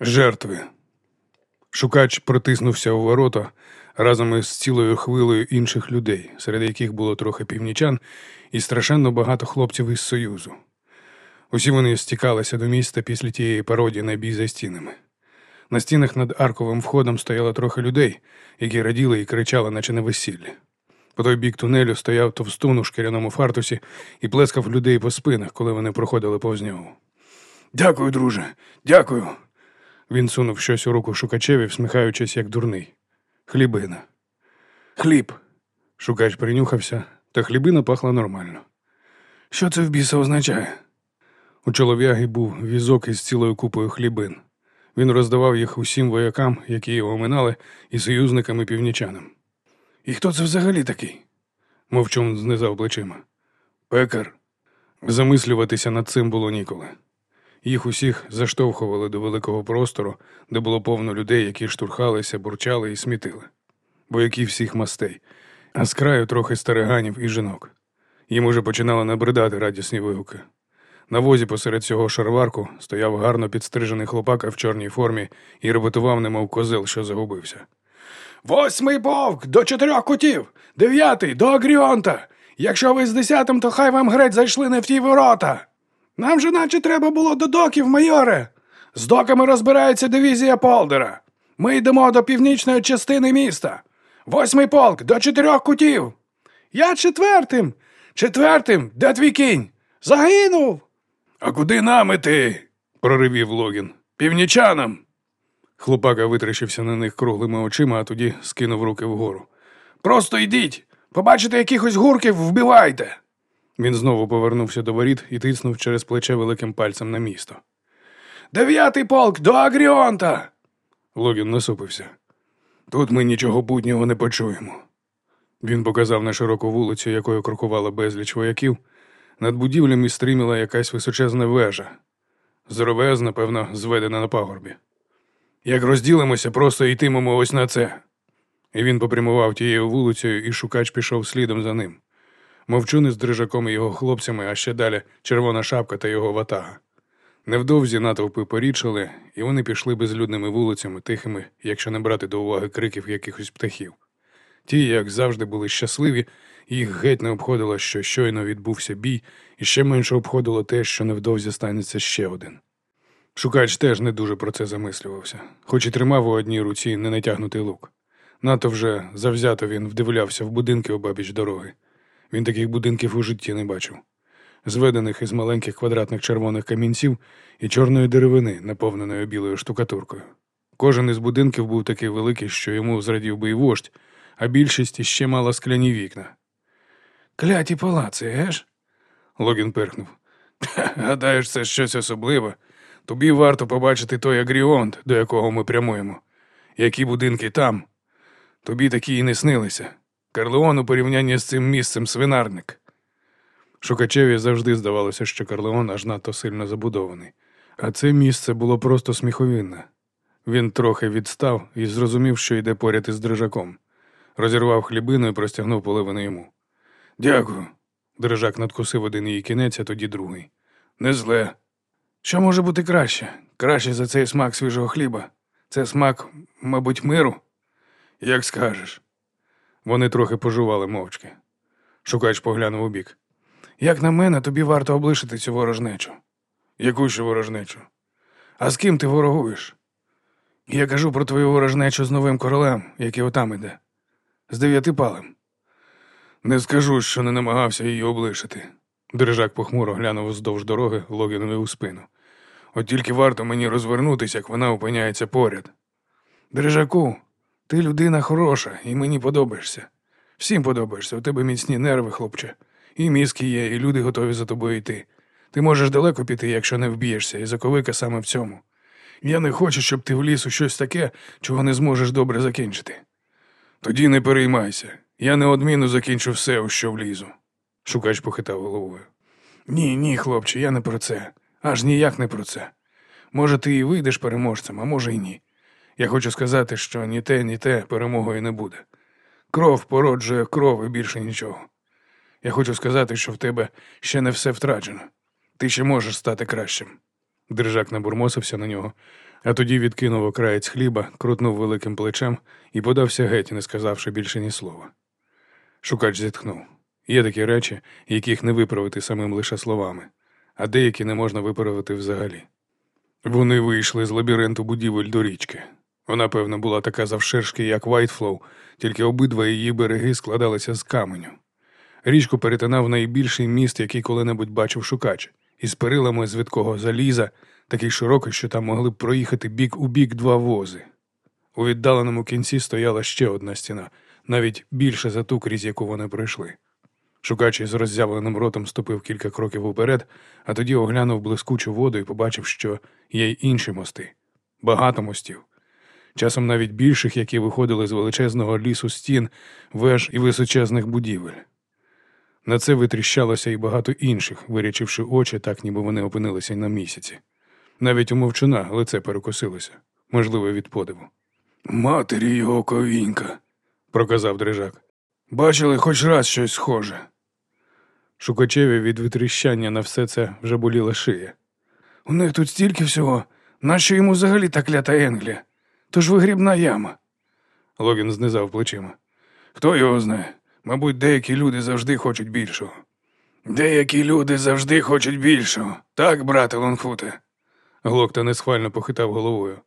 Жертви. Шукач протиснувся у ворота разом із цілою хвилею інших людей, серед яких було трохи північан і страшенно багато хлопців із Союзу. Усі вони стікалися до міста після тієї пародії на бій за стінами. На стінах над арковим входом стояло трохи людей, які раділи і кричали, наче на весіллі. По той бік тунелю стояв товстун у шкіряному фартусі і плескав людей по спинах, коли вони проходили повз нього. Дякую, друже, дякую. Він сунув щось у руку шукачеві, всміхаючись, як дурний. Хлібина. Хліб. Шукач принюхався, та хлібина пахла нормально. Що це в біса означає? У чолов'яги був візок із цілою купою хлібин. Він роздавав їх усім воякам, які його минали, і союзникам і північанам. І хто це взагалі такий? Мовчун знизав плечима. Пекар. Замислюватися над цим було ніколи. Їх усіх заштовхували до великого простору, де було повно людей, які штурхалися, бурчали і смітили. Бояки всіх мастей, а з краю трохи стариганів і жінок. Їм уже починали набридати радісні вигуки. На возі посеред цього шарварку стояв гарно підстрижений хлопака в чорній формі і репетував, немов козел, що загубився. Восьмий полк до чотирьох кутів, дев'ятий до Агріонта. Якщо ви з десятим, то хай вам греть зайшли не в ті ворота. Нам же наче треба було до доків, майоре. З доками розбирається дивізія Полдера. Ми йдемо до північної частини міста. Восьмий полк до чотирьох кутів. Я четвертим. Четвертим, де твій кінь? Загинув. А куди нам іти? проривів Логін. Північанам. Хлопака витріщився на них круглими очима, а тоді скинув руки вгору. Просто йдіть. Побачите якихось гурків, вбивайте. Він знову повернувся до воріт і тиснув через плече великим пальцем на місто. Дев'ятий полк до Агріонта. Логін насупився. Тут ми нічого буднього не почуємо. Він показав на широку вулицю, якою крокувала безліч вояків. Над будівлями стріміла якась височезна вежа. Здоровезна, певно, зведена на пагорбі. Як розділимося, просто йтимемо ось на це. І він попрямував тією вулицею, і шукач пішов слідом за ним. Мовчуни з дрижаком і його хлопцями, а ще далі червона шапка та його ватага. Невдовзі натовпи порічили, і вони пішли безлюдними вулицями, тихими, якщо не брати до уваги криків якихось птахів. Ті, як завжди, були щасливі, їх геть не обходило, що щойно відбувся бій, і ще менше обходило те, що невдовзі станеться ще один. Шукач теж не дуже про це замислювався, хоч і тримав у одній руці ненатягнутий лук. Надто вже завзято він вдивлявся в будинки обабіч дороги. Він таких будинків у житті не бачив, зведених із маленьких квадратних червоних камінців і чорної деревини, наповненої білою штукатуркою. Кожен із будинків був такий великий, що йому зрадів би і вождь, а більшість іще мала скляні вікна. Кляті палаци, еш? Логін пирхнув. Гадаєш, це щось особливе. Тобі варто побачити той агріонт, до якого ми прямуємо. Які будинки там? Тобі такі і не снилися. Карлеон у порівнянні з цим місцем свинарник. Шукачеві завжди здавалося, що Карлеон аж надто сильно забудований. А це місце було просто сміховинне. Він трохи відстав і зрозумів, що йде поряд із дрижаком. Розірвав хлібину і простягнув поливину йому. Дякую. Дрижак надкусив один її кінець, а тоді другий. Не зле. Що може бути краще? Краще за цей смак свіжого хліба. Це смак, мабуть, миру? Як скажеш. Вони трохи пожували мовчки. Шукач поглянув у бік. Як на мене, тобі варто облишити цю ворожнечу. Яку ще ворожнечу? А з ким ти ворогуєш? Я кажу про твою ворожнечу з новим королем, який отам іде, з дев'ятипалем. Не скажу, що не намагався її облишити. Дрижак похмуро глянув вздовж дороги Логінові у спину. От тільки варто мені розвернутися, як вона опиняється поряд. Дрижаку, ти людина хороша і мені подобаєшся. Всім подобаєшся, у тебе міцні нерви, хлопче. І мізки є, і люди готові за тобою йти. Ти можеш далеко піти, якщо не вб'єшся, і заковика саме в цьому. Я не хочу, щоб ти вліз у щось таке, чого не зможеш добре закінчити. Тоді не переймайся. Я неодмінно закінчу все, у що влізу. Шукач похитав головою. Ні, ні, хлопче, я не про це. Аж ніяк не про це. Може, ти і вийдеш переможцем, а може й ні. Я хочу сказати, що ні те, ні те перемогою не буде. Кров породжує кров і більше нічого. Я хочу сказати, що в тебе ще не все втрачено. Ти ще можеш стати кращим. Держак набурмосився на нього, а тоді відкинув окраєць хліба, крутнув великим плечем і подався геть, не сказавши більше ні слова. Шукач зітхнув. Є такі речі, яких не виправити самим лише словами, а деякі не можна виправити взагалі. Вони вийшли з лабіринту будівель до річки. Вона, певно, була така завширшки, як Вайтфлоу, тільки обидва її береги складалися з каменю. Річку перетинав найбільший міст, який коли-небудь бачив шукач, із перилами з видкого заліза, такий широкий, що там могли б проїхати бік у бік два вози. У віддаленому кінці стояла ще одна стіна, навіть більше за ту, крізь яку вони пройшли. Шукач із роззявленим ротом ступив кілька кроків уперед, а тоді оглянув блискучу воду і побачив, що є й інші мости. Багато мостів. Часом навіть більших, які виходили з величезного лісу стін, веж і височезних будівель. На це витріщалося і багато інших, вирячивши очі, так ніби вони опинилися на місяці. Навіть у мовчуна лице перекосилося, можливо, від подиву. Матері його ковінька, проказав дрижак. Бачили хоч раз щось схоже. Шукачеві від витріщання на все це вже боліла шия. У них тут стільки всього, нащо йому взагалі та клята Енглія? То ж вигрібна яма. Логін знизав плечима. Хто його знає? Мабуть, деякі люди завжди хочуть більшого. Деякі люди завжди хочуть більшого. Так, брате Лонгфуте. Глокта несхвально похитав головою.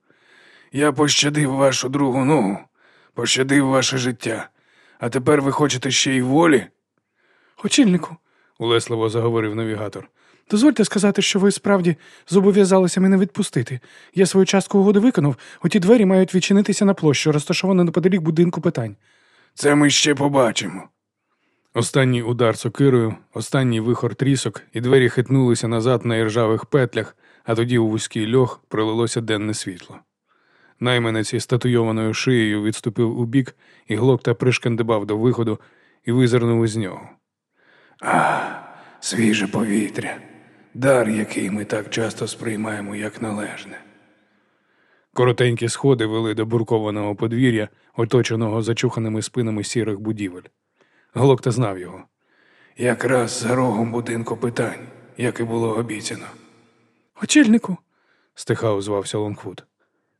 Я пощадив вашу другу ногу, пощадив ваше життя. А тепер ви хочете ще й волі? Очільнику, улесливо заговорив навігатор. Дозвольте сказати, що ви справді зобов'язалися мене відпустити. Я свою частку угоди виконав, оті двері мають відчинитися на площу, розташовану неподалік будинку питань. Це ми ще побачимо. Останній удар сокирою, останній вихор трісок, і двері хитнулися назад на іржавих петлях, а тоді у вузький льох пролилося денне світло. Найманець із татуйованою шиєю відступив у бік, і глокта пришкандибав до виходу і визирнув із нього. А, свіже повітря, дар, який ми так часто сприймаємо як належне. Коротенькі сходи вели до буркованого подвір'я, оточеного зачуханими спинами сірих будівель. Глокта знав його. Якраз за рогом будинку питань, як і було обіцяно. Очільнику, стиха звався Лонгфуд.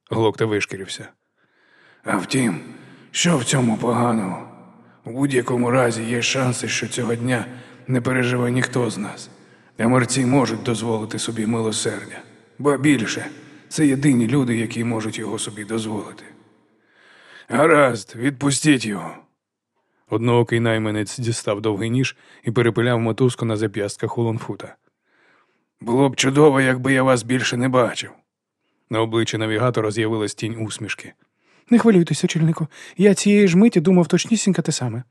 Глокта вишкірився. А втім, що в цьому поганого? У будь-якому разі є шанси, що цього дня не переживе ніхто з нас, а мерці можуть дозволити собі милосердя. Ба більше, це єдині люди, які можуть його собі дозволити. Гаразд, відпустіть його. Одноокий найманець дістав довгий ніж і перепиляв мотузку на зап'ястках у Лонфута. Було б чудово, якби я вас більше не бачив. На обличчі навігатора з'явилась тінь усмішки. не хвилюйтесь, очільнику. Я цієї ж миті думав точнісінько те саме.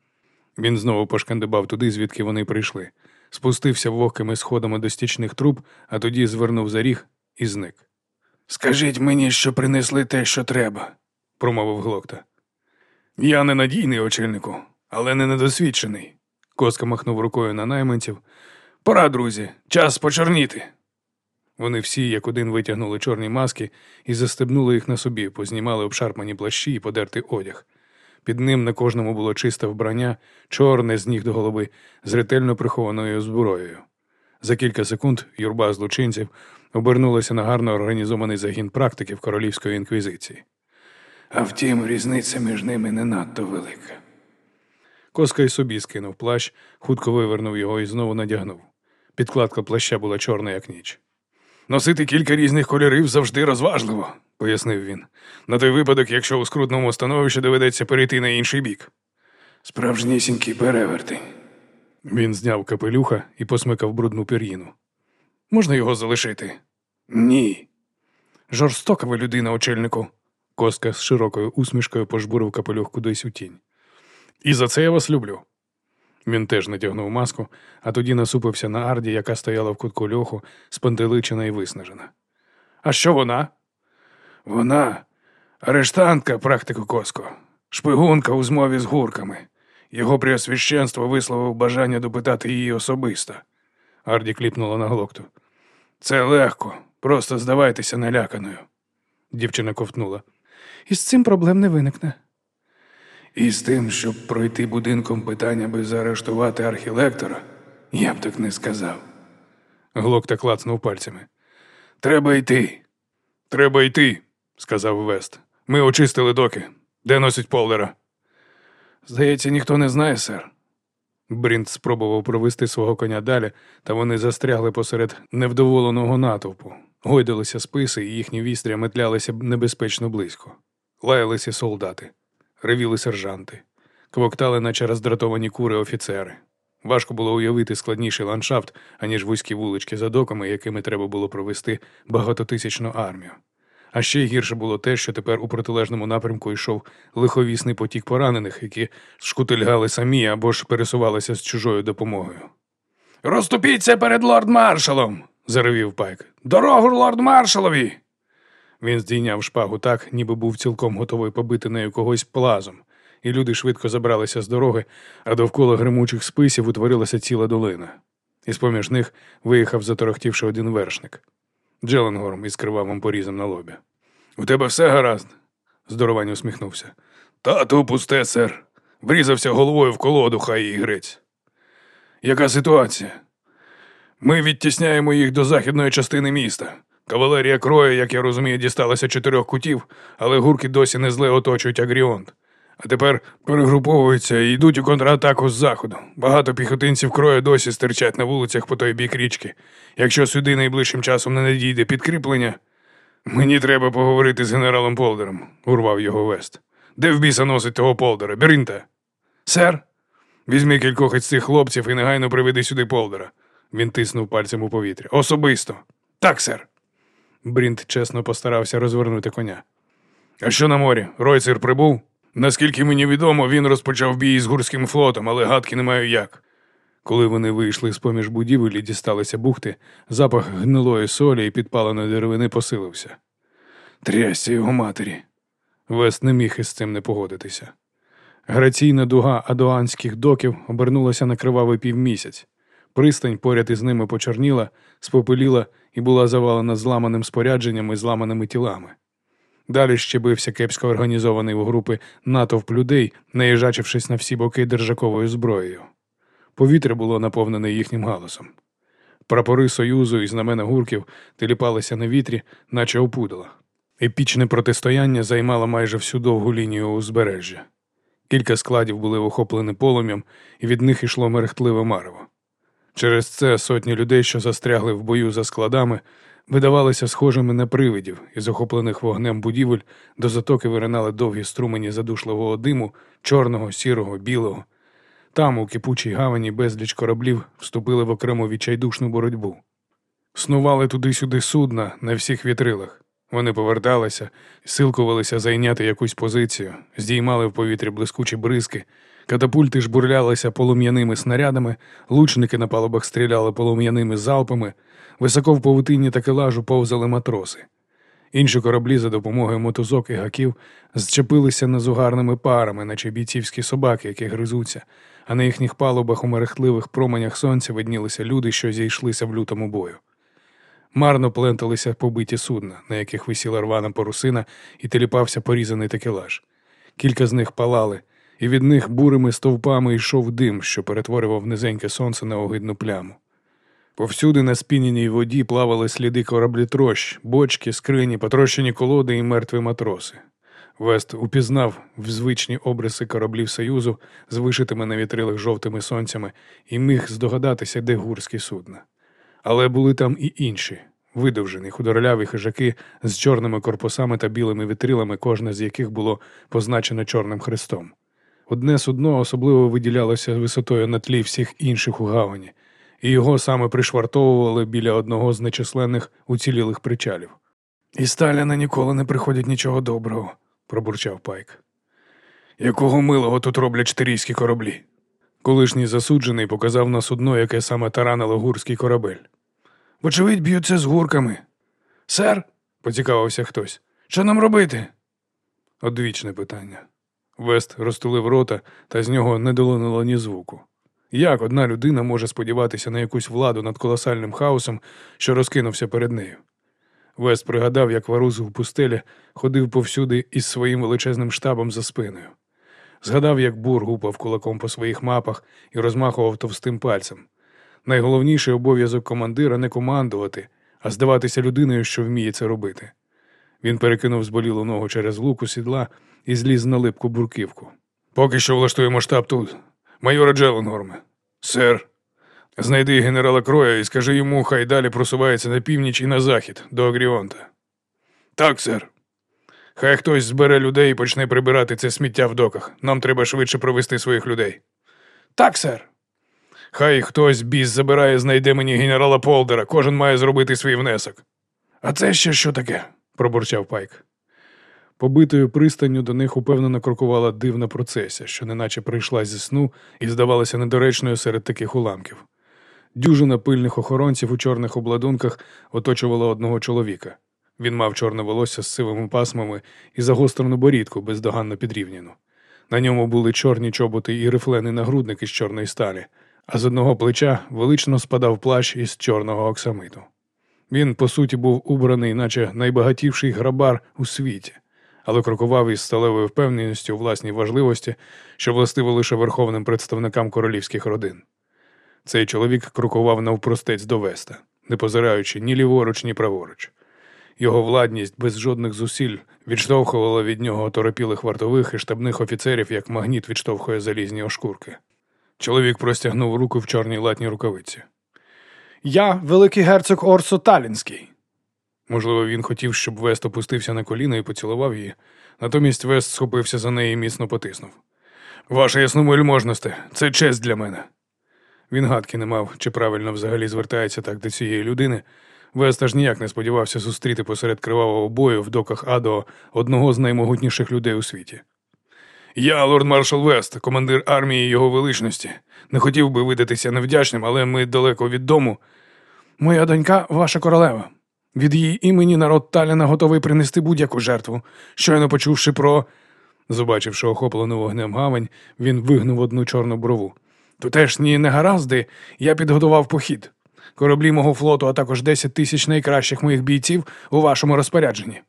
Він знову пошкандибав туди, звідки вони прийшли, спустився вогкими сходами до стічних труб, а тоді звернув за ріг і зник. Скажіть мені, що принесли те, що треба, промовив глокта. Я ненадійний очільнику, але не недосвідчений. Коска махнув рукою на найманців. Пора, друзі, час почорніти. Вони всі, як один, витягнули чорні маски і застебнули їх на собі, познімали обшарпані плащі і подертий одяг. Під ним на кожному було чисте вбрання, чорне з ніг до голови, з ретельно прихованою зброєю. За кілька секунд юрба злочинців обернулася на гарно організований загін практиків королівської інквізиції. А втім, різниця між ними не надто велика. Коска й собі скинув плащ, хутко вивернув його і знову надягнув. Підкладка плаща була чорна, як ніч. Носити кілька різних кольорів завжди розважливо, пояснив він. На той випадок, якщо у скрутному становищі доведеться перейти на інший бік. Справжнісінький перевертень. Він зняв капелюха і посмикав брудну пір'їну. Можна його залишити? Ні. Жорстока ви людина, очільнику. Коска з широкою усмішкою пожбурив капелюх кудись у тінь. І за це я вас люблю. Він теж натягнув маску, а тоді насупився на арді, яка стояла в кутку льоху, спантеличена і виснажена. А що вона? Вона арештантка, практику Коско, шпигунка у змові з гурками. Його преосвященство висловив бажання допитати її особисто. Арді кліпнула на глокту. Це легко, просто здавайтеся наляканою. Дівчина ковтнула. І з цим проблем не виникне. І з тим, щоб пройти будинком питання би заарештувати архілектора, я б так не сказав. Глокта клацнув пальцями. Треба йти. Треба йти, сказав Вест. Ми очистили доки. Де носить полдера? Здається, ніхто не знає, сер. Брінт спробував провести свого коня далі, та вони застрягли посеред невдоволеного натовпу. Гойдалися списи, і їхні вістря метлялися небезпечно близько. Лаялися солдати, ревіли сержанти, квоктали, наче роздратовані кури офіцери. Важко було уявити складніший ландшафт, аніж вузькі вулички за доками, якими треба було провести багатотисячну армію. А ще гірше було те, що тепер у протилежному напрямку йшов лиховісний потік поранених, які шкутильгали самі або ж пересувалися з чужою допомогою. Розступіться перед лорд маршалом. заревів Пайк. Дорогу лорд маршалові. Він здійняв шпагу так, ніби був цілком готовий побити нею когось плазом, і люди швидко забралися з дороги, а довкола гримучих списів утворилася ціла долина. І з-поміж них виїхав заторохтівши один вершник. Джеленгорм із кривавим порізом на лобі. У тебе все гаразд? Здоровань усміхнувся. Та то пусте, сер. Врізався головою в колоду, хай і грець. Яка ситуація? Ми відтісняємо їх до західної частини міста. Кавалерія крою, як я розумію, дісталася чотирьох кутів, але гурки досі не зле оточують Агріонт. А тепер перегруповуються і йдуть у контратаку з заходу. Багато піхотинців крою досі стирчать на вулицях по той бік річки. Якщо сюди найближчим часом не надійде підкріплення, мені треба поговорити з генералом Полдером, урвав його Вест. Де в біса носить того Полдера? Берінта. Сер, візьми кількох із цих хлопців і негайно приведи сюди Полдера. Він тиснув пальцем у повітря. Особисто. Так, сер. Брінт чесно постарався розвернути коня. А що на морі? Ройцер прибув? Наскільки мені відомо, він розпочав бій з гурським флотом, але гадки не маю як. Коли вони вийшли з поміж будівель і дісталися бухти, запах гнилої солі і підпаленої деревини посилився. Трясся його матері. Вест не міг із цим не погодитися. Граційна дуга адуанських доків обернулася на кривавий півмісяць. Пристань поряд із ними почорніла, спопеліла і була завалена зламаним спорядженням і зламаними тілами. Далі ще бився кепсько організований у групи натовп людей, наїжачившись на всі боки держаковою зброєю. Повітря було наповнене їхнім галасом. Прапори Союзу і знамена гурків теліпалися на вітрі, наче опудала. Епічне протистояння займало майже всю довгу лінію узбережжя. Кілька складів були охоплені полум'ям, і від них йшло мерехтливе марево. Через це сотні людей, що застрягли в бою за складами, видавалися схожими на привидів, із охоплених вогнем будівель до затоки виринали довгі струмені задушливого диму, чорного, сірого, білого. Там, у кипучій гавані, безліч кораблів вступили в окрему відчайдушну боротьбу. Снували туди-сюди судна на всіх вітрилах. Вони поверталися, силкувалися зайняти якусь позицію, здіймали в повітрі блискучі бризки, катапульти жбурлялися полум'яними снарядами, лучники на палубах стріляли полум'яними залпами, високо в павутинні такелажу повзали матроси. Інші кораблі за допомогою мотузок і гаків зчепилися незугарними парами, наче бійцівські собаки, які гризуться, а на їхніх палубах у мерехтливих променях сонця виднілися люди, що зійшлися в лютому бою. Марно пленталися побиті судна, на яких висіла рвана парусина і теліпався порізаний такелаж. Кілька з них палали, і від них бурими стовпами йшов дим, що перетворював низеньке сонце на огидну пляму. Повсюди на спіненій воді плавали сліди кораблі-трощ, бочки, скрині, потрощені колоди і мертві матроси. Вест упізнав в звичні обриси кораблів Союзу з вишитими на вітрилах жовтими сонцями і міг здогадатися, де гурські судна. Але були там і інші видовжені худорляві хижаки з чорними корпусами та білими вітрилами, кожне з яких було позначено чорним хрестом. Одне судно особливо виділялося висотою на тлі всіх інших у гавані, і його саме пришвартовували біля одного з нечисленних уцілілих причалів. І Сталіна ніколи не приходить нічого доброго, пробурчав Пайк. Якого милого тут роблять штирійські кораблі? Колишній засуджений показав на судно, яке саме таранило гурський корабель. Вочевидь, б'ються з гурками. Сер, поцікавився хтось. Що нам робити? Одвічне питання. Вест розтулив рота, та з нього не долинуло ні звуку. Як одна людина може сподіватися на якусь владу над колосальним хаосом, що розкинувся перед нею? Вест пригадав, як Варус в пустелі ходив повсюди із своїм величезним штабом за спиною. Згадав, як бур гупав кулаком по своїх мапах і розмахував товстим пальцем. Найголовніший обов'язок командира не командувати, а здаватися людиною, що вміє це робити. Він перекинув зболілу ногу через луку сідла і зліз на липку бурківку. Поки що влаштуємо штаб тут. Майора Джеленгорме. Сер, знайди генерала Кроя і скажи йому, хай далі просувається на північ і на захід до Агріонта. Так, сер. Хай хтось збере людей і почне прибирати це сміття в доках. Нам треба швидше провести своїх людей. Так, сер. Хай хтось біс забирає, знайде мені генерала Полдера. Кожен має зробити свій внесок. А це ще що таке? Пробурчав Пайк. Побитою пристанню до них упевнено крокувала дивна процесія, що неначе прийшла зі сну і здавалася недоречною серед таких уламків. Дюжина пильних охоронців у чорних обладунках оточувала одного чоловіка. Він мав чорне волосся з сивими пасмами і загострену борідку, бездоганно підрівняну. На ньому були чорні чоботи і рифлений нагрудник із чорної сталі, а з одного плеча велично спадав плащ із чорного оксамиту. Він, по суті, був убраний, наче найбагатівший грабар у світі, але крокував із сталевою впевненістю у власній важливості, що властиво лише верховним представникам королівських родин. Цей чоловік крокував навпростець до Веста, не позираючи ні ліворуч, ні праворуч. Його владність без жодних зусиль відштовхувала від нього торопілих вартових і штабних офіцерів, як магніт відштовхує залізні ошкурки. Чоловік простягнув руку в чорній латній рукавиці. Я великий герцог Орсо Талінський. Можливо, він хотів, щоб Вест опустився на коліна і поцілував її. Натомість Вест схопився за неї і міцно потиснув. Ваша ясномольможносте, це честь для мене. Він гадки не мав, чи правильно взагалі звертається так до цієї людини. Вест аж ніяк не сподівався зустріти посеред кривавого бою в доках Адо одного з наймогутніших людей у світі. Я, лорд маршал Вест, командир армії його величності. Не хотів би видатися невдячним, але ми далеко від дому. Моя донька ваша королева. Від її імені народ Таліна готовий принести будь-яку жертву. Щойно почувши про. Побачивши охоплену вогнем гавань, він вигнув одну чорну брову. Тутешні негаразди я підготував похід. Кораблі мого флоту, а також 10 тисяч найкращих моїх бійців у вашому розпорядженні.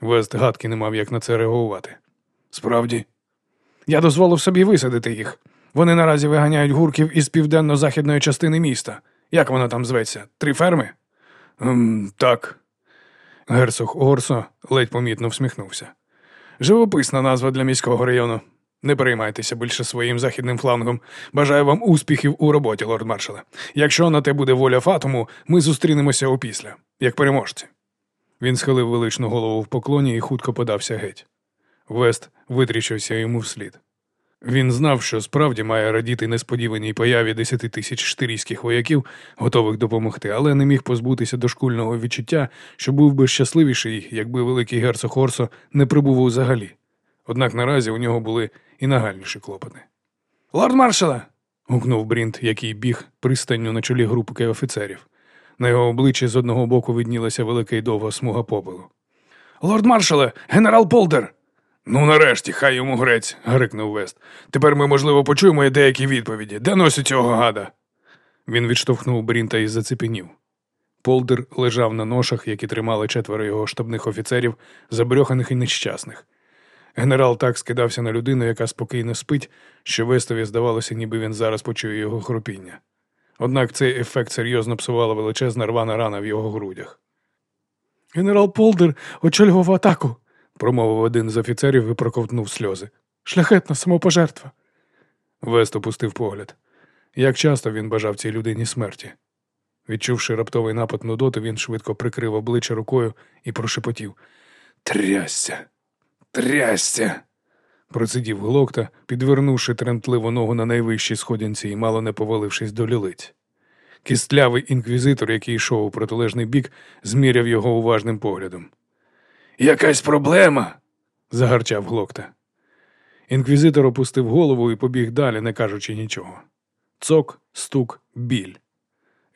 Вест гадки не мав як на це реагувати. Справді, я дозволив собі висадити їх. Вони наразі виганяють гурків із південно-західної частини міста. Як вона там зветься? Три ферми? «Ем, Так. Герцог Орсо ледь помітно всміхнувся. Живописна назва для міського району. Не переймайтеся більше своїм західним флангом. Бажаю вам успіхів у роботі, лорд маршале. Якщо на те буде воля Фатуму, ми зустрінемося опісля, як переможці. Він схилив величну голову в поклоні і хутко подався геть. Вест витрічився йому вслід. Він знав, що справді має радіти несподіваній появі десяти тисяч штирійських вояків, готових допомогти, але не міг позбутися дошкульного відчуття, що був би щасливіший, якби великий герцог Орсо не прибув взагалі. Однак наразі у нього були і нагальніші клопоти. Лорд маршале. гукнув Брінт, який біг пристанню на чолі групки офіцерів. На його обличчі з одного боку виднілася велика й довга смуга попелу. Лорд маршале, генерал Полдер. Ну, нарешті, хай йому грець, грикнув Вест. Тепер ми, можливо, почуємо і деякі відповіді. Де носить цього гада? Він відштовхнув Брінта і зацепенів. Полдер лежав на ношах, які тримали четверо його штабних офіцерів, забрьоханих і нещасних. Генерал так скидався на людину, яка спокійно спить, що Вестові здавалося, ніби він зараз почує його хропіння. Однак цей ефект серйозно псувала величезна рвана рана в його грудях. Генерал Полдер очолював атаку, промовив один з офіцерів і проковтнув сльози. Шляхетна самопожертва. Вест опустив погляд. Як часто він бажав цій людині смерті. Відчувши раптовий напад нудоти, він швидко прикрив обличчя рукою і прошепотів Трясся, трясся. Процидів глокта, підвернувши тремтливу ногу на найвищій сходинці і мало не повалившись до лілиць. Кістлявий інквізитор, який йшов у протилежний бік, зміряв його уважним поглядом. Якась проблема. загарчав глокта. Інквізитор опустив голову і побіг далі, не кажучи нічого. Цок, стук, біль.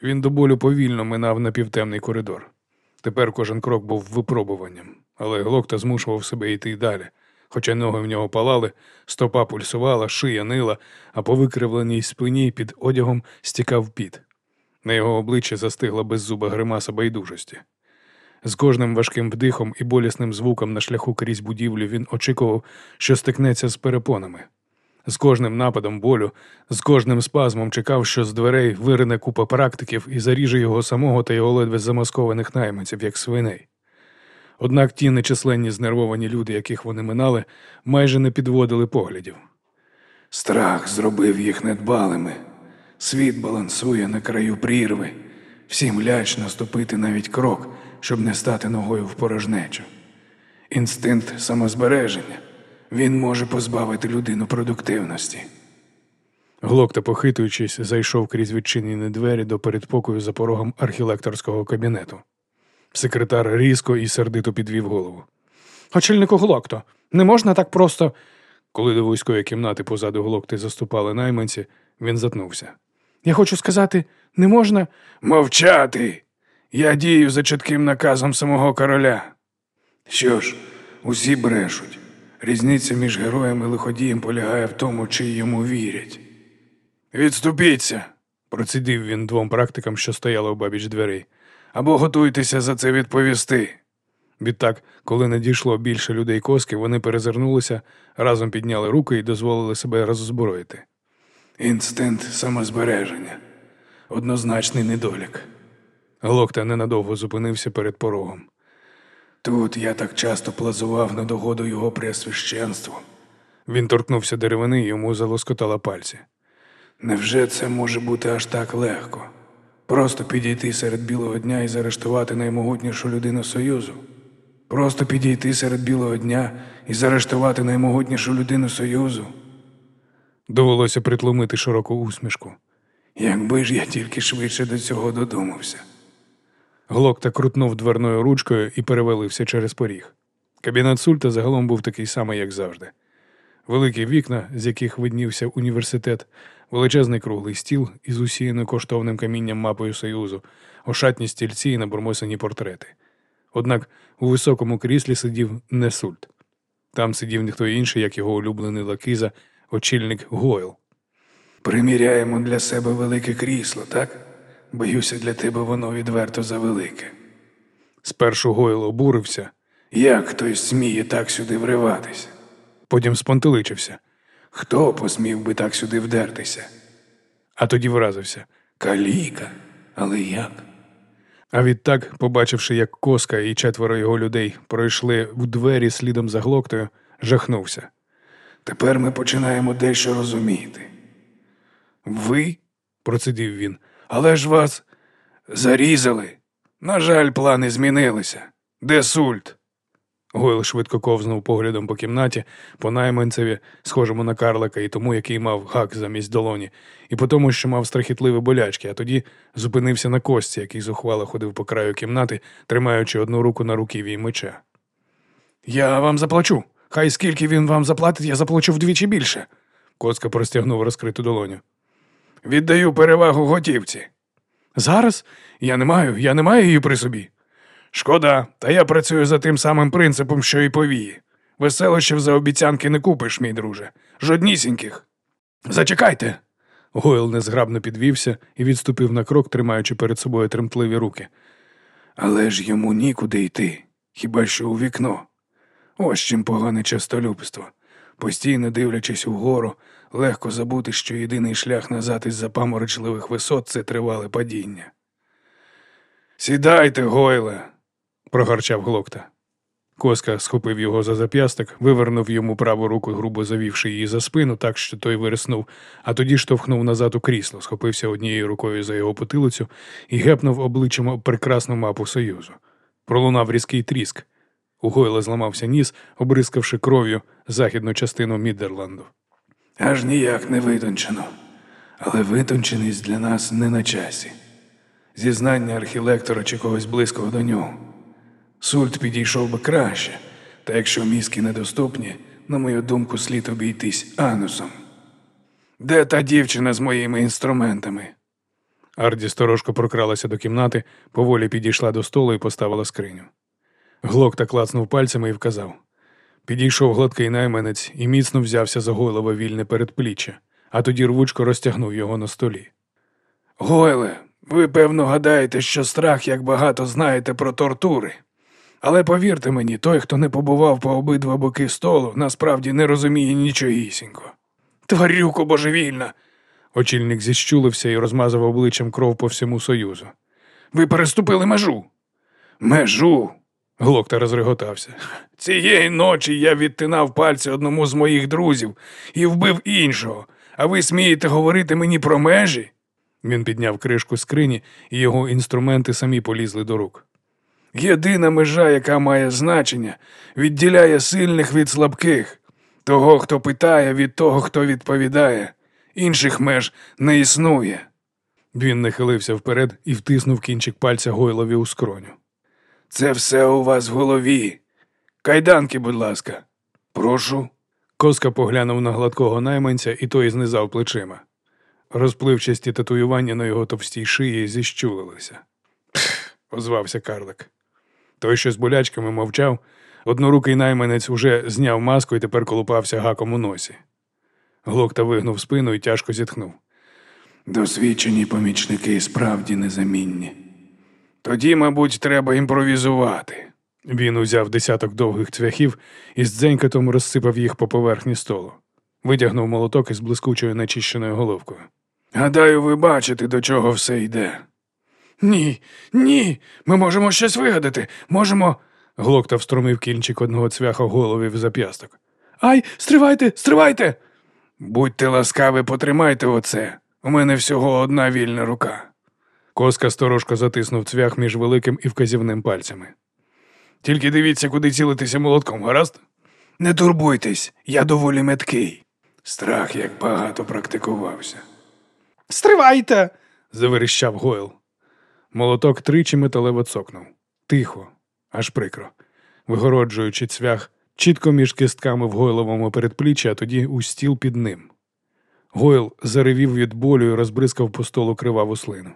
Він до болю повільно минав напівтемний коридор. Тепер кожен крок був випробуванням, але глокта змушував себе йти далі. Хоча ноги в нього палали, стопа пульсувала, шия нила, а по викривленій спині під одягом стікав піт. На його обличчі застигла беззуба гримаса байдужості. З кожним важким вдихом і болісним звуком на шляху крізь будівлю він очікував, що стикнеться з перепонами. З кожним нападом болю, з кожним спазмом чекав, що з дверей вирине купа практиків і заріже його самого та його ледве замаскованих найманців, як свиней. Однак ті нечисленні знервовані люди, яких вони минали, майже не підводили поглядів. Страх зробив їх недбалими. Світ балансує на краю прірви. Всім ляч наступити навіть крок, щоб не стати ногою в порожнечу. Інстинкт самозбереження. Він може позбавити людину продуктивності. Глокта, похитуючись, зайшов крізь відчинені двері до передпокою за порогом архілекторського кабінету. Секретар різко і сердито підвів голову. Очільнику Глокто, не можна так просто. Коли до вузької кімнати позаду глокти заступали найманці, він затнувся. Я хочу сказати, не можна. Мовчати! Я дію за чітким наказом самого короля. Що ж, усі брешуть. Різниця між героєм і лиходієм полягає в тому, чи йому вірять. Відступіться, Процідив він двом практикам, що стояли обабіч дверей. або готуйтеся за це відповісти. Відтак, коли надійшло більше людей коски, вони перезирнулися, разом підняли руки і дозволили себе роззброїти. Інстинкт самозбереження. Однозначний недолік. Глокта ненадовго зупинився перед порогом. Тут я так часто плазував на догоду його преосвященству. Він торкнувся деревини і йому залоскотала пальці. Невже це може бути аж так легко? Просто підійти серед білого дня і заарештувати наймогутнішу людину Союзу? Просто підійти серед білого дня і заарештувати наймогутнішу людину Союзу? Довелося притлумити широку усмішку. Якби ж я тільки швидше до цього додумався. Глокта крутнув дверною ручкою і перевалився через поріг. Кабінет Сульта загалом був такий самий, як завжди. Великі вікна, з яких виднівся університет, величезний круглий стіл із усіяною коштовним камінням мапою Союзу, ошатні стільці і набурмосані портрети. Однак у високому кріслі сидів не Сульт. Там сидів ніхто інший, як його улюблений лакиза, очільник Гойл. Приміряємо для себе велике крісло, так? Боюся, для тебе воно відверто завелике. Спершу Гойл обурився, Як хтось сміє так сюди вриватися? потім спонтеличився, Хто посмів би так сюди вдертися? а тоді вразився. Каліка. Але як? А відтак, побачивши, як коска і четверо його людей пройшли в двері слідом за глоктою, жахнувся. Тепер ми починаємо дещо розуміти. Ви? Процидів він. Але ж вас зарізали. На жаль, плани змінилися. Де сульт? Гойл швидко ковзнув поглядом по кімнаті, по найманцеві, схожому на карлика, і тому, який мав гак замість долоні, і по тому, що мав страхітливі болячки, а тоді зупинився на кості, який зухвало ходив по краю кімнати, тримаючи одну руку на руків'ї меча. Я вам заплачу. Хай скільки він вам заплатить, я заплачу вдвічі більше. Коцка простягнув розкриту долоню. Віддаю перевагу готівці. Зараз я не маю, я не маю її при собі. Шкода, та я працюю за тим самим принципом, що і повії. Веселощів за обіцянки не купиш, мій друже. Жоднісіньких. Зачекайте. Гойл незграбно підвівся і відступив на крок, тримаючи перед собою тремтливі руки. Але ж йому нікуди йти, хіба що у вікно. Ось чим погане частолюбство. Постійно дивлячись угору, легко забути, що єдиний шлях назад із запаморочливих висот це тривале падіння. Сідайте, Гойле, прогарчав глокта. Коска схопив його за зап'ясток, вивернув йому праву руку, грубо завівши її за спину, так що той вириснув, а тоді штовхнув назад у крісло, схопився однією рукою за його потилицю і гепнув обличчям об прекрасну мапу Союзу. Пролунав різкий тріск. У Гойла зламався ніс, обрискавши кров'ю західну частину Мідерланду. Аж ніяк не витончено. Але витонченість для нас не на часі. Зізнання архілектора чи когось близького до нього. Сульт підійшов би краще, та якщо мізки недоступні, на мою думку, слід обійтись анусом. Де та дівчина з моїми інструментами? Арді сторожко прокралася до кімнати, поволі підійшла до столу і поставила скриню. Глокта клацнув пальцями і вказав. Підійшов гладкий найманець і міцно взявся за гойлове вільне передпліччя, а тоді рвучко розтягнув його на столі. Гойле, ви певно гадаєте, що страх як багато знаєте про тортури. Але повірте мені, той, хто не побував по обидва боки столу, насправді не розуміє нічогісінько. Тварюко божевільна. Очільник зіщулився і розмазав обличчям кров по всьому союзу. Ви переступили межу. Межу. Глокта розреготався. Цієї ночі я відтинав пальці одному з моїх друзів і вбив іншого. А ви смієте говорити мені про межі? Він підняв кришку скрині, і його інструменти самі полізли до рук. Єдина межа, яка має значення, відділяє сильних від слабких, того, хто питає, від того, хто відповідає. Інших меж не існує. Він нахилився вперед і втиснув кінчик пальця Гойлові у скроню. Це все у вас в голові. Кайданки, будь ласка. Прошу. Коска поглянув на гладкого найманця, і той знизав плечима. Розпливчасті татуювання на його товстій шиї зіщулилися. Озвався карлик. Той, що з болячками мовчав, однорукий найманець уже зняв маску і тепер колупався гаком у носі. Глокта вигнув спину і тяжко зітхнув. Досвідчені помічники справді незамінні. Тоді, мабуть, треба імпровізувати. Він узяв десяток довгих цвяхів і з дзенькотом розсипав їх по поверхні столу. Витягнув молоток із блискучою начищеною головкою. Гадаю, ви бачите, до чого все йде. Ні, ні, ми можемо щось вигадати. Можемо. Глокта встромив кінчик одного цвяха голові в зап'ясток. Ай, стривайте, стривайте. Будьте ласкаві, потримайте оце. У мене всього одна вільна рука. Коска сторожко затиснув цвях між великим і вказівним пальцями. Тільки дивіться, куди цілитися молотком, гаразд? Не турбуйтесь, я доволі меткий. Страх як багато практикувався. Стривайте. заверещав Гойл. Молоток тричі металево цокнув. Тихо, аж прикро, вигороджуючи цвях чітко між кистками в гойловому передпліччі, а тоді у стіл під ним. Гойл заревів від болю і розбризкав по столу криваву слину.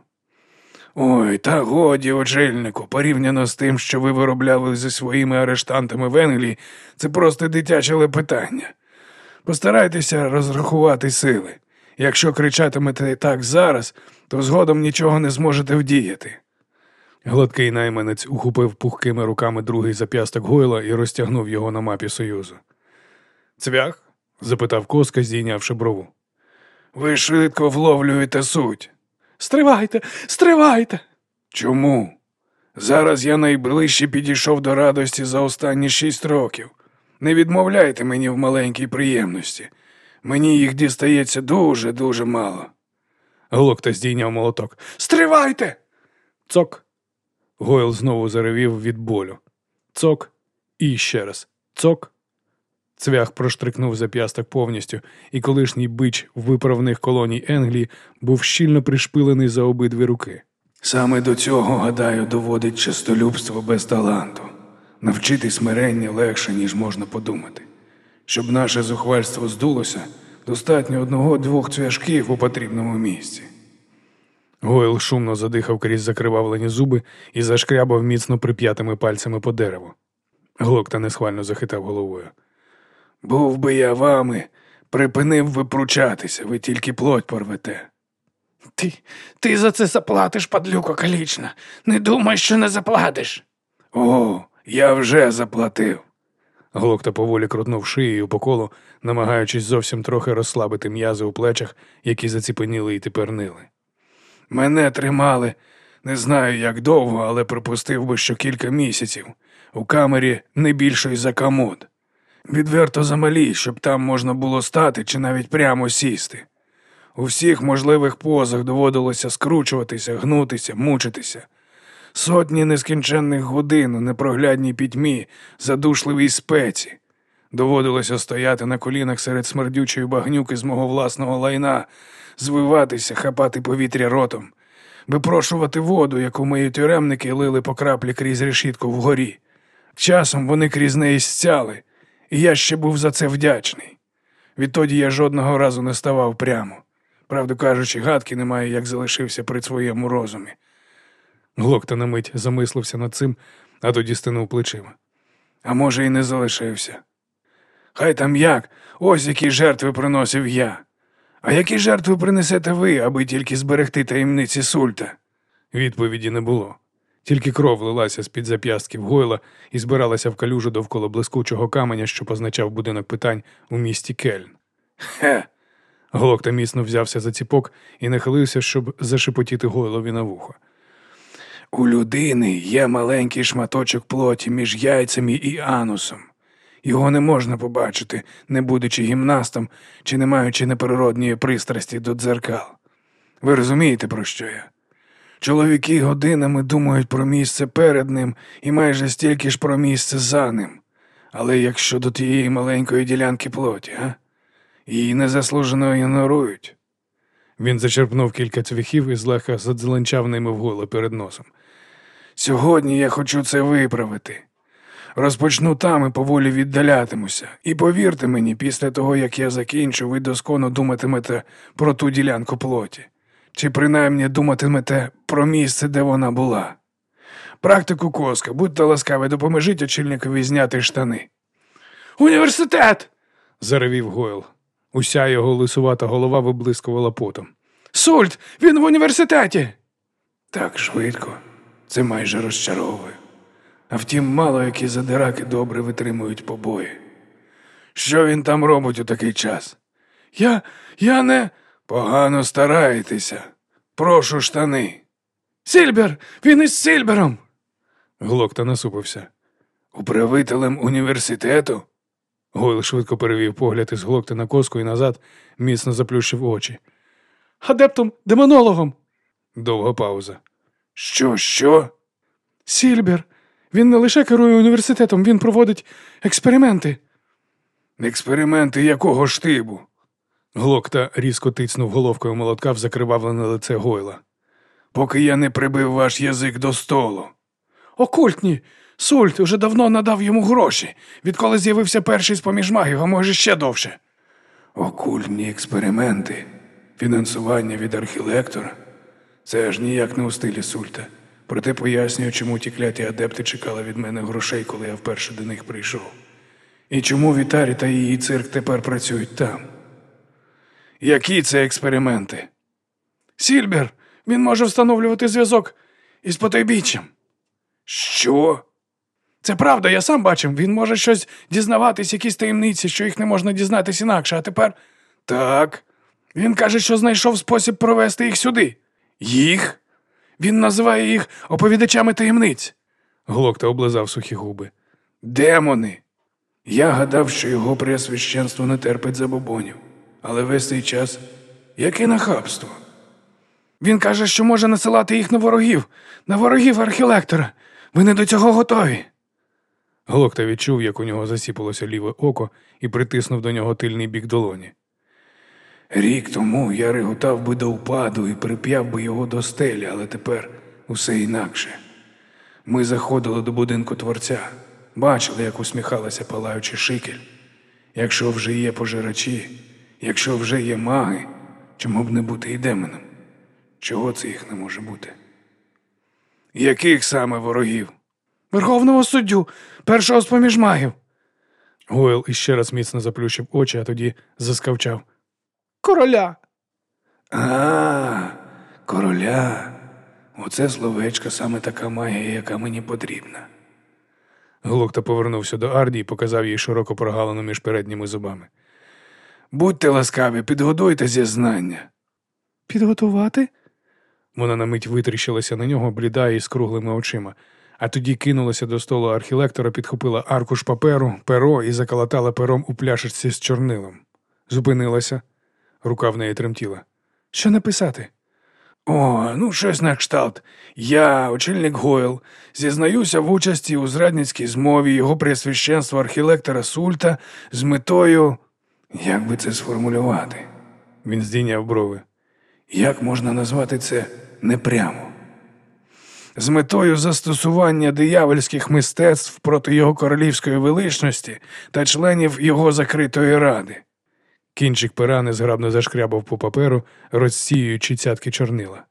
Ой, та годі, очільнику, порівняно з тим, що ви виробляли зі своїми арештантами в Енглії, це просто дитяче лепетання. Постарайтеся розрахувати сили. Якщо кричатимете так зараз, то згодом нічого не зможете вдіяти. Гладкий найманець ухопив пухкими руками другий зап'ясток Гойла і розтягнув його на мапі Союзу. Цвях? запитав коска, здійнявши брову. Ви швидко вловлюєте суть. Стривайте, стривайте. Чому? Зараз я найближче підійшов до радості за останні шість років. Не відмовляйте мені в маленькій приємності. Мені їх дістається дуже, дуже мало. Глокта здійняв молоток. Стривайте. Цок. Гойл знову заревів від болю. Цок. І ще раз. Цок. Цвях проштрикнув зап'ясток повністю, і колишній бич виправних колоній Енглії був щільно пришпилений за обидві руки. Саме до цього, гадаю, доводить чистолюбство без таланту. Навчити смирення легше, ніж можна подумати. Щоб наше зухвальство здулося, достатньо одного-двох цвяшків у потрібному місці. Гойл шумно задихав крізь закривавлені зуби і зашкрябав міцно прип'ятими пальцями по дереву. Глокта несхвально захитав головою. Був би я вами, припинив ви пручатися, ви тільки плоть порвете. Ти, ти за це заплатиш, падлюко калічна. Не думай, що не заплатиш. О, я вже заплатив. Глокта поволі крутнув шиєю по колу, намагаючись зовсім трохи розслабити м'язи у плечах, які заціпеніли і тепер нили. Мене тримали не знаю як довго, але припустив би, що кілька місяців у камері не більшої за комод. Відверто замалі, щоб там можна було стати чи навіть прямо сісти. У всіх можливих позах доводилося скручуватися, гнутися, мучитися. Сотні нескінченних годин у непроглядній пітьмі, задушливій спеці. Доводилося стояти на колінах серед смердючої багнюки з мого власного лайна, звиватися, хапати повітря ротом, випрошувати воду, яку мої тюремники лили по краплі крізь решітку вгорі. Часом вони крізь неї стяли, і я ще був за це вдячний. Відтоді я жодного разу не ставав прямо. Правду кажучи, гадки немає, як залишився при своєму розумі. Глокта на мить замислився над цим, а тоді стинув плечима. А може, і не залишився. Хай там як, ось які жертви приносив я. А які жертви принесете ви, аби тільки зберегти таємниці сульта? Відповіді не було. Тільки кров лилася з-під зап'ястків Гойла і збиралася в калюжу довкола блискучого каменя, що позначав будинок питань у місті Кельн. Хе, Глокта міцно взявся за ціпок і нахилився, щоб зашепотіти Гойлові на вухо. У людини є маленький шматочок плоті між яйцями і анусом. Його не можна побачити, не будучи гімнастом чи не маючи неприродньої пристрасті до дзеркал. Ви розумієте, про що я? Чоловіки годинами думають про місце перед ним і майже стільки ж про місце за ним. Але як щодо тієї маленької ділянки плоті, а? Її незаслужено ігнорують. Він зачерпнув кілька цвіхів і злегка задзеленчав ними вголо перед носом. Сьогодні я хочу це виправити. Розпочну там і поволі віддалятимуся. І повірте мені, після того, як я закінчу, ви досконо думатимете про ту ділянку плоті. Чи принаймні думатимете про місце, де вона була. Практику коска, будьте ласкаві, допоможіть очільникові зняти штани. Університет! Заревів Гойл. Уся його лисувата голова виблискувала потом. Сульт! Він в університеті! Так швидко. Це майже розчаровує. А втім, мало які задираки добре витримують побої. Що він там робить у такий час? Я. я не. Погано стараєтеся. Прошу штани. Сільбер! Він із Сільбером! Глокта насупився. Управителем університету? Гойл швидко перевів погляд із Глокти на коску і назад, міцно заплющив очі. Адептом, демонологом! Довга пауза. Що, що? Сільбер! Він не лише керує університетом, він проводить експерименти. Експерименти якого штибу? Глокта різко тицнув головкою молотка в закривавлене лице Гойла. Поки я не прибив ваш язик до столу. Окультні! Сульт уже давно надав йому гроші, відколи з'явився перший з поміж магів, а може ще довше. Окультні експерименти, фінансування від архілектора. Це аж ніяк не у стилі Сульта. Проте пояснюю, чому ті кляті адепти чекали від мене грошей, коли я вперше до них прийшов. І чому Вітарі та її цирк тепер працюють там. Які це експерименти? Сільбер! Він може встановлювати зв'язок із потойбіччям. Що? Це правда, я сам бачив. Він може щось дізнаватись, якісь таємниці, що їх не можна дізнатись інакше, а тепер Так, він каже, що знайшов спосіб провести їх сюди. їх? Він називає їх оповідачами таємниць. Глокта облизав сухі губи. Демони. Я гадав, що його преосвященство не терпить забобонів. Але весь цей час яке нахабство. Він каже, що може насилати їх на ворогів, на ворогів архілектора. Ви не до цього готові. Глокта відчув, як у нього засіпалося ліве око і притиснув до нього тильний бік долоні. Рік тому я реготав би до впаду і прип'яв би його до стелі, але тепер усе інакше. Ми заходили до будинку творця, бачили, як усміхалася палаючий шикель. Якщо вже є пожирачі, якщо вже є маги, чому б не бути і демоном? Чого це їх не може бути? Яких саме ворогів? Верховного суддю, першого з поміж магів. Гойл іще раз міцно заплющив очі, а тоді заскавчав. Короля. А, короля. Оце словечко саме така магія, яка мені потрібна. Глокта повернувся до Арді і показав їй широко прогалину між передніми зубами. Будьте ласкаві, підгодуйте зізнання. Підготувати? Вона на мить витріщилася на нього, бліда і з круглими очима, а тоді кинулася до столу архілектора, підхопила аркуш паперу, перо і заколотала пером у пляшечці з чорнилом. Зупинилася. Рука в неї тремтіла. Що написати? О, ну щось на кшталт. Я, очільник Гойл, зізнаюся в участі у зрадницькій змові його пресвященства архілектора Сульта з метою. Як би це сформулювати? Він здійняв брови. Як можна назвати це непрямо? З метою застосування диявольських мистецтв проти його королівської величності та членів його закритої ради. Кінчик пера незграбно зашкрябав по паперу, розсіюючи цятки чорнила.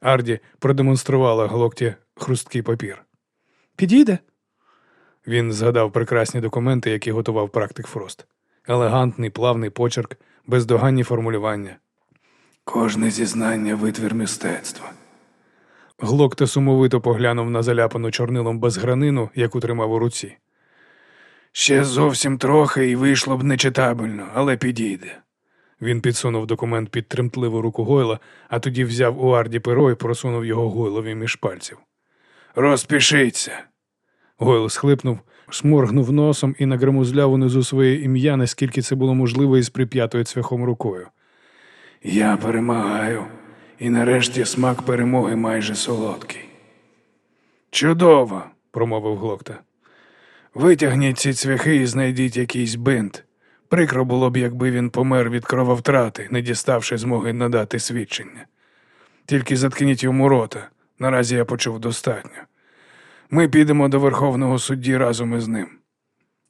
Арді продемонструвала глокті хрусткий папір. Підійде? Він згадав прекрасні документи, які готував практик Фрост. Елегантний, плавний почерк, бездоганні формулювання. Кожне зізнання витвір мистецтва. Глокта сумовито поглянув на заляпану чорнилом безгранину, яку тримав у руці. Ще зовсім трохи і вийшло б нечитабельно, але підійде. Він підсунув документ під тремтливу руку Гойла, а тоді взяв у Арді перо і просунув його Гойлові між пальців. Розпишіться. Гойл схлипнув, шморгнув носом і награмузляв унизу своє ім'я, наскільки це було можливо із прип'ятою цвяхом рукою. Я перемагаю, і нарешті смак перемоги майже солодкий. Чудово, промовив глокта. Витягніть ці цвяхи і знайдіть якийсь бинт. Прикро було б, якби він помер від крововтрати, не діставши змоги надати свідчення. Тільки заткніть йому рота. Наразі я почув достатньо. Ми підемо до Верховного судді разом із ним.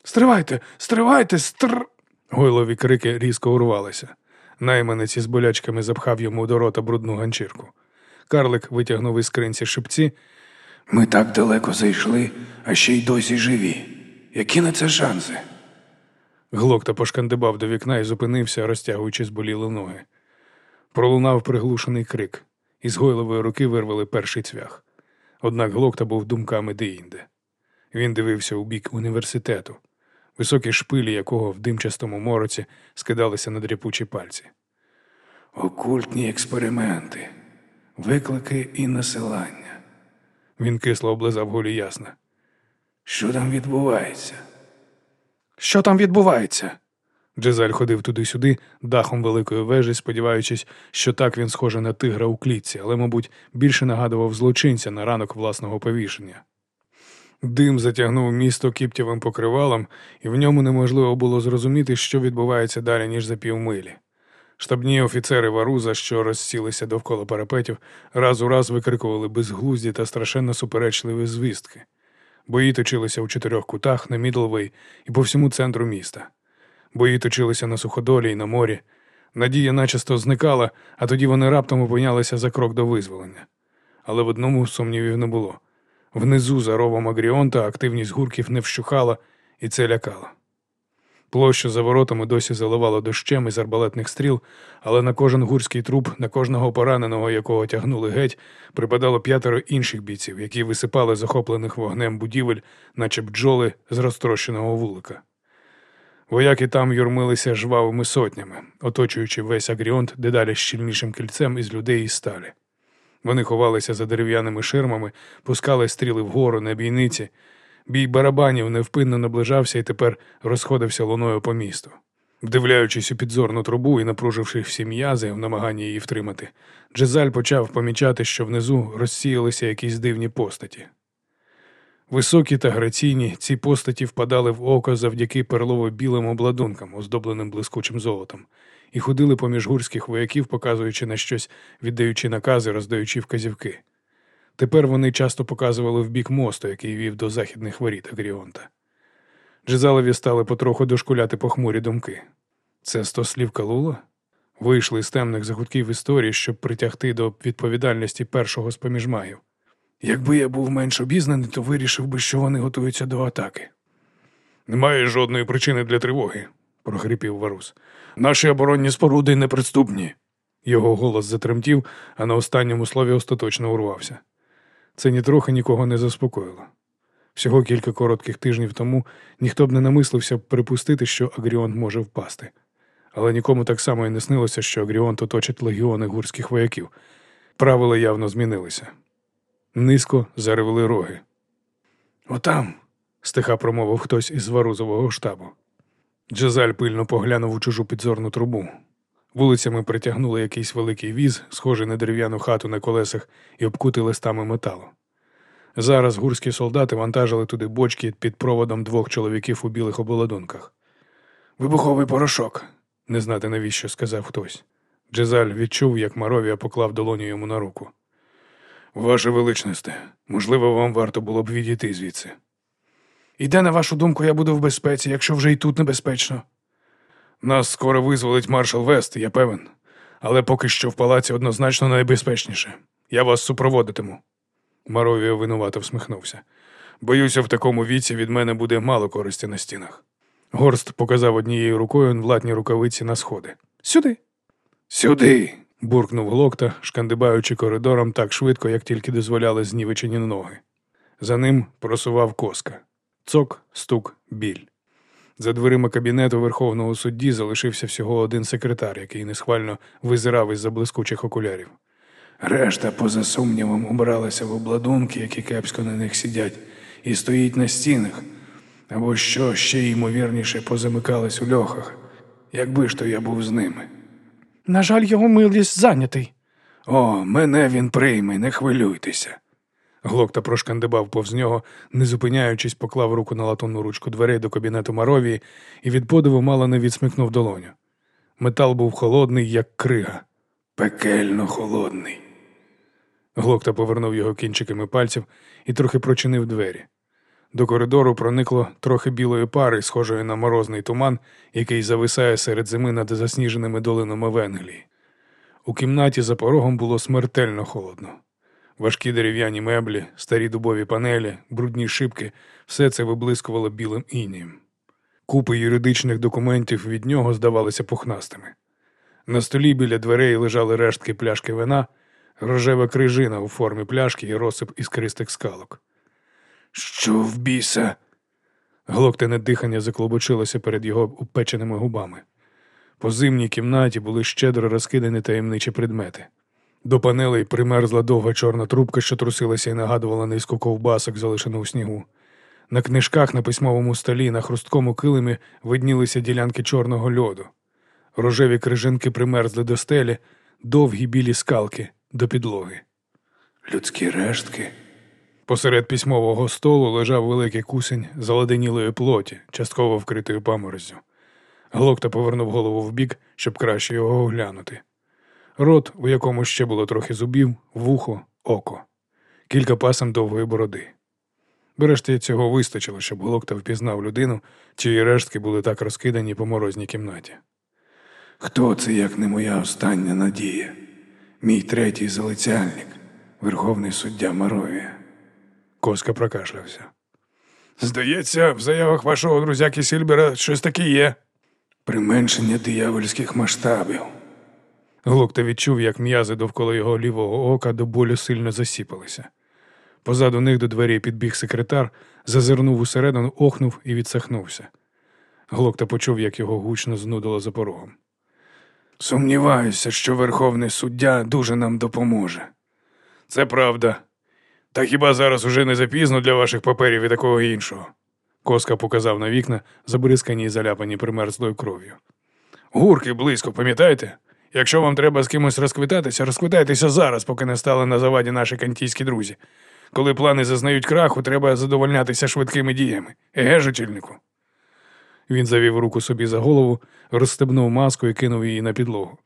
Стривайте, стривайте, стр. Гойлові крики різко урвалися. Найманець із болячками запхав йому до рота брудну ганчірку. Карлик витягнув із скринці шипці. Ми так далеко зайшли, а ще й досі живі. Які на це шанси? Глокта пошкандибав до вікна і зупинився, розтягуючи зболіли ноги. Пролунав приглушений крик, із гойлової руки вирвали перший цвях. Однак глокта був думками деінде. Він дивився у бік університету, високі шпилі якого в димчастому мороці скидалися на дряпучі пальці. Окультні експерименти, виклики і насилання. Він кисло облизав голі ясна. Що там відбувається? Що там відбувається? Джезаль ходив туди-сюди, дахом великої вежі, сподіваючись, що так він схоже на тигра у клітці, але, мабуть, більше нагадував злочинця на ранок власного повішення. Дим затягнув місто кіптєвим покривалом, і в ньому неможливо було зрозуміти, що відбувається далі, ніж за півмилі. Штабні офіцери Варуза, що розсілися довкола парапетів, раз у раз викрикували безглузді та страшенно суперечливі звістки. Бої точилися у чотирьох кутах на Мідлвей і по всьому центру міста. Бої точилися на суходолі і на морі. Надія начисто зникала, а тоді вони раптом опинялися за крок до визволення. Але в одному сумнівів не було. Внизу за ровом Агріонта активність гурків не вщухала, і це лякало. Площу за воротами досі заливало дощем із арбалетних стріл, але на кожен гурський труп, на кожного пораненого, якого тягнули геть, припадало п'ятеро інших бійців, які висипали захоплених вогнем будівель, наче бджоли з розтрощеного вулика. Вояки там юрмилися жвавими сотнями, оточуючи весь агріонт дедалі щільнішим кільцем із людей і сталі. Вони ховалися за дерев'яними ширмами, пускали стріли вгору на бійниці. Бій барабанів невпинно наближався і тепер розходився луною по місту. Вдивляючись у підзорну трубу і напруживши всі м'язи в намаганні її втримати, Джезаль почав помічати, що внизу розсіялися якісь дивні постаті. Високі та граційні, ці постаті впадали в око завдяки перлово-білим обладункам, оздобленим блискучим золотом, і ходили поміж гурських вояків, показуючи на щось, віддаючи накази, роздаючи вказівки. Тепер вони часто показували в бік мосту, який вів до західних воріт Агріонта. Джезалові стали потроху дошкуляти похмурі думки. Це сто слів Калула? Вийшли з темних загутків історії, щоб притягти до відповідальності першого з поміж магів. Якби я був менш обізнаний, то вирішив би, що вони готуються до атаки. Немає жодної причини для тривоги, прохрипів Варус. Наші оборонні споруди неприступні. Його голос затремтів, а на останньому слові остаточно урвався. Це нітрохи нікого не заспокоїло. Всього кілька коротких тижнів тому ніхто б не намислився припустити, що Агріонт може впасти. Але нікому так само і не снилося, що Агріонт оточить легіони гурських вояків. Правила явно змінилися. Низько заревели роги. Отам, стиха промовив хтось із варузового штабу. Джезаль пильно поглянув у чужу підзорну трубу. Вулицями притягнули якийсь великий віз, схожий на дерев'яну хату на колесах, і обкути листами металу. Зараз гурські солдати вантажили туди бочки під проводом двох чоловіків у білих обладунках. Вибуховий порошок. Не знати навіщо, сказав хтось. Джезаль відчув, як Маровія поклав долоню йому на руку. Ваше величносте, можливо, вам варто було б відійти звідси. І де, на вашу думку, я буду в безпеці, якщо вже й тут небезпечно? Нас скоро визволить маршал Вест, я певен. Але поки що в палаці однозначно найбезпечніше. Я вас супроводитиму. Маровія винувато всміхнувся. Боюся, в такому віці від мене буде мало користі на стінах. Горст показав однією рукою владні рукавиці на сходи. Сюди. Сюди. Буркнув глокта, шкандибаючи коридором так швидко, як тільки дозволяли знівечені ноги. За ним просував коска. Цок, стук, біль. За дверима кабінету Верховного судді залишився всього один секретар, який несхвально визирав із-за блискучих окулярів. Решта, поза сумнівом, убралася в обладунки, які кепсько на них сидять, і стоїть на стінах, або що ще ймовірніше позамикалась у льохах, якби ж то я був з ними. На жаль, його милість зайнятий. О, мене він прийме, не хвилюйтеся. Глокта прошкандибав повз нього, не зупиняючись, поклав руку на латунну ручку дверей до кабінету Маровії і від подиву мало не відсмикнув долоню. Метал був холодний, як крига. Пекельно холодний. Глокта повернув його кінчиками пальців і трохи прочинив двері. До коридору проникло трохи білої пари, схожої на морозний туман, який зависає серед зими над засніженими долинами Венглії. У кімнаті за порогом було смертельно холодно. Важкі дерев'яні меблі, старі дубові панелі, брудні шибки все це виблискувало білим інієм. Купи юридичних документів від нього здавалися пухнастими. На столі біля дверей лежали рештки пляшки вина, рожева крижина у формі пляшки і розсип іскристих скалок. Що в біса? Глоктене дихання заклобочилося перед його упеченими губами. По зимній кімнаті були щедро розкидані таємничі предмети. До панелей примерзла довга чорна трубка, що трусилася і нагадувала низку ковбасок, залишену у снігу. На книжках на письмовому столі на хрусткому килимі виднілися ділянки чорного льоду. Рожеві крижинки примерзли до стелі, довгі білі скалки до підлоги. Людські рештки. Посеред письмового столу лежав великий кусень заладенілої плоті, частково вкритою паморозю. Глокта повернув голову вбік, щоб краще його оглянути. Рот, у якому ще було трохи зубів, вухо, око, кілька пасем довгої бороди. Врешті цього вистачило, щоб Глокта впізнав людину, чиї рештки були так розкидані по морозній кімнаті. Хто це, як не моя остання надія? Мій третій залицяльник, верховний суддя Маровія. Коска прокашлявся. Здається, в заявах вашого друзяки Сільбера щось таке є. Применшення диявольських масштабів. Глокта відчув, як м'язи довкола його лівого ока до болю сильно засіпалися. Позаду них до двері підбіг секретар, зазирнув усередину, охнув і відсахнувся. Глокта почув, як його гучно знудило за порогом. Сумніваюся, що верховний суддя дуже нам допоможе. Це правда. Та хіба зараз уже не запізно для ваших паперів і такого іншого? Коска показав на вікна, забризкані і заляпані примерзлою кров'ю. Гурки близько, пам'ятаєте? Якщо вам треба з кимось розквитатися, розквитайтеся зараз, поки не стали на заваді наші кантійські друзі. Коли плани зазнають краху, треба задовольнятися швидкими діями. Еге, жучільнику? Він завів руку собі за голову, розстебнув маску і кинув її на підлогу.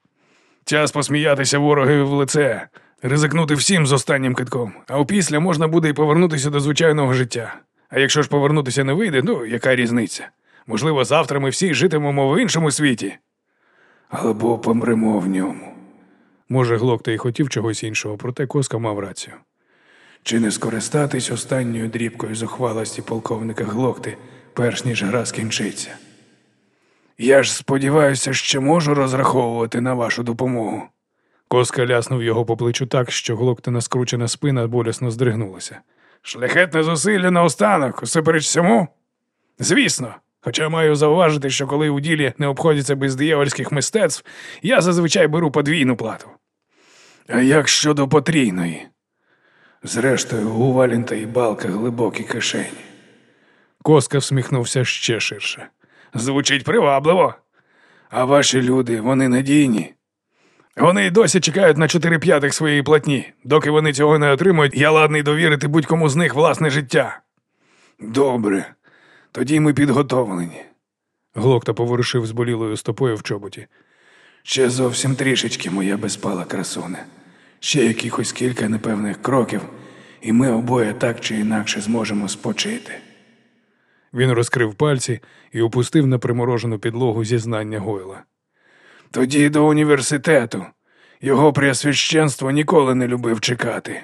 Час посміятися ворогові в лице, ризикнути всім з останнім китком, а опісля можна буде і повернутися до звичайного життя. А якщо ж повернутися не вийде, ну яка різниця? Можливо, завтра ми всі житимемо в іншому світі. Або помремо в ньому. Може, Глокта і хотів чогось іншого, проте Коска мав рацію. Чи не скористатись останньою дрібкою зухвалості полковника Глокти, перш ніж гра скінчиться? Я ж сподіваюся, що можу розраховувати на вашу допомогу. Коска ляснув його по плечу так, що Глоктина скручена спина болісно здригнулася. Шляхетне зусилля наостанок, усупереч цьому? Звісно. Хоча маю зауважити, що коли у ділі не обходяться без диявольських мистецтв, я зазвичай беру подвійну плату. А як щодо потрійної? Зрештою, у Валінта і балка глибокі кишені. Коска всміхнувся ще ширше. Звучить привабливо. А ваші люди, вони надійні. Вони й досі чекають на чотири п'ятих своєї платні. Доки вони цього не отримують, я ладний довірити будь-кому з них власне життя. Добре, тоді ми підготовлені. Глокта поворушив зболілою стопою в чоботі. Ще зовсім трішечки, моя безпала красуне. Ще якихось кілька непевних кроків, і ми обоє так чи інакше зможемо спочити. Він розкрив пальці і опустив на приморожену підлогу зізнання Гойла. Тоді до університету. Його преосвященство ніколи не любив чекати.